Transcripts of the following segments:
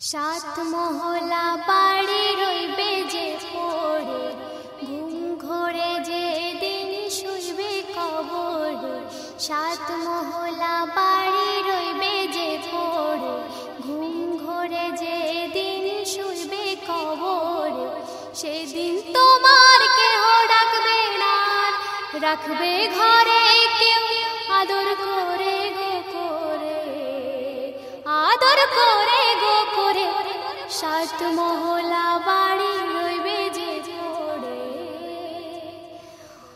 সাত মহলা বাড়ি রইবে যে পড়ে। ঘুম ঘরে যে দিন শুইবে কবর। সাত মহলা বাড়ি রইবে যে পড়ে। ঘুম ঘরে যে দিন শুইবে কবর। সেদিন তোমার কেহ ডাকবে না। রাখবে ঘরে কেউ আদর করে গো করে। আদর করে গো সাত মহলা বাড়ি রইবে যে পড়ে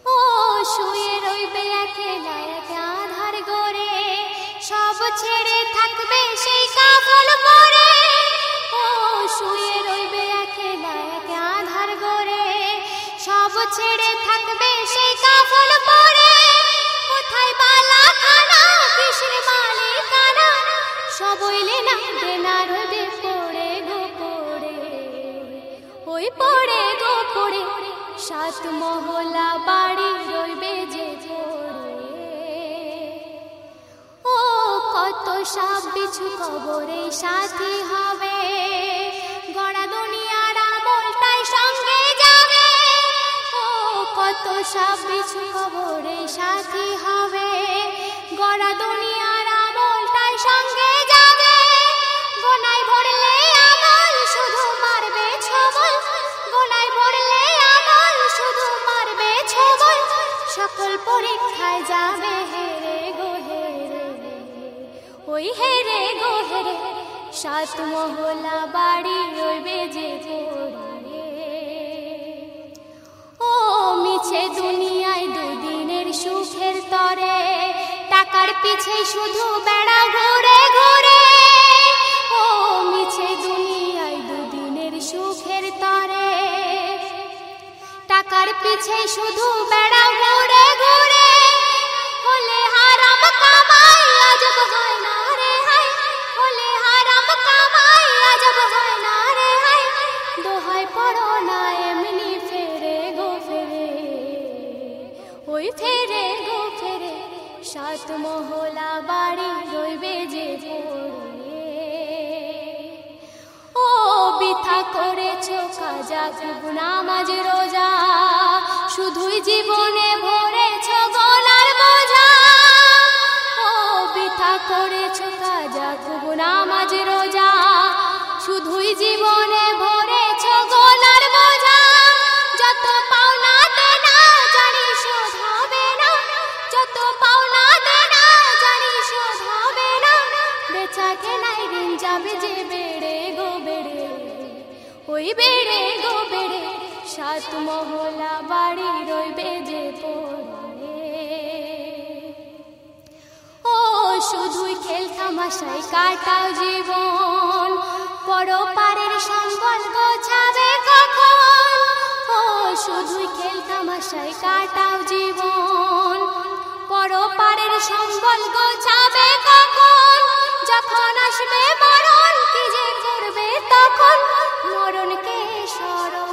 ও শুয়ে রইবে একেলা একে আধার গড়ে সব ছেড়ে থাকবে সেই কাফল পরে। ও শুয়ে রইবে একেলা একে আধার গড়ে সব ছেড়ে থাকবে ওই পড়ে গো পড়ে, সাত মহলা বাড়ি রইবে যে ও কত সাথী হবে, গড়া দুনিয়ার আমলটাই সঙ্গে যাবে। ও কত সাপ বিছু কবরে সাথী হবে, গড়া দুনিয়ার আমলটাই সঙ্গে সকল পরীক্ষায় যাবে হেরে গো হেরে। ওই হেরে গো হেরে, সাত মহলা বাড়ি রইবে যে ও মিছে দুনিয়ায় দুদিনের সুখের তরে, টাকার পিছে শুধু বেড়া ঘুরে ঘুরে পিছে শুধু বেড়া ঘুরে ঘুরে। হলে হারাম কামাই, আজব হয় না রে হলে হারাম কামাই, আজব হয় না রে হাই। দোহাই পড়ো না, এমনি ফেরে গো ফেরে। ওই ফেরে গো ফেরে, সাত মহলা বাড়ি রইবে যে ও বিথা করেছ, কাজা, নামাজ, রোজা। শুধুই জীবনে ভরেছ গলার বোঝা। ও বিথা করেছ কাজা নামাজ রোজা। শুধুই জীবনে ভরেছ গলার বোঝা। যত পাওনা দেনা, জানি শোধ না। যত পাওনা দেনা, জানি শোধ হবে না। বেচা কেনাই ঋণ যাবে যে বেড়ে গো বেড়ে। ওই বেড়ে গো বেড়ে। সাত মহলা বাড়ি রইবে যে ও, শুধুই খেল তামাশাই কাটাও জীবন বড় পারের সম্বল গোছাবে কখন? ও, শুধুই খেল তামাশাই কাটাও জীবন বড় পারের সম্বল গোছাবে কখন? যখন আসবে মরণ, কি যে করবে তখন? মরণকে স্মরণে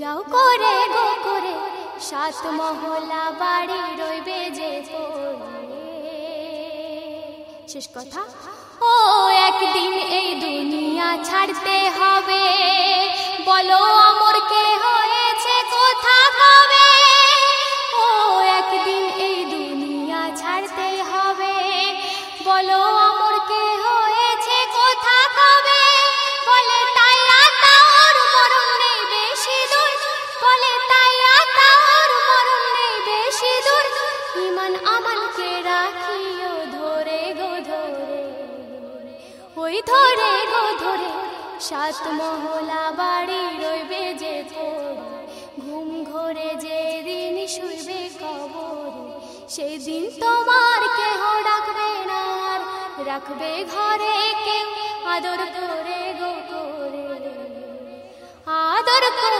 যাও করে গো করে, সাত মহলা বাড়ি রইবে যে শেষ কথা? ও, একদিন এই দুনিয়া ছাড়তে হবে। বলো আমাকে রাখিও ধরে গো ধরে। ওই ধরে গো ধরে সাত মহলা বাড়ি রইবে যে ঘুম ঘরে যে দিন শুইবে কবর। সেই দিন তোমার কেহ ডাকবে না রাখবে ঘরে কেউ আদর করে গো করে। আদর করে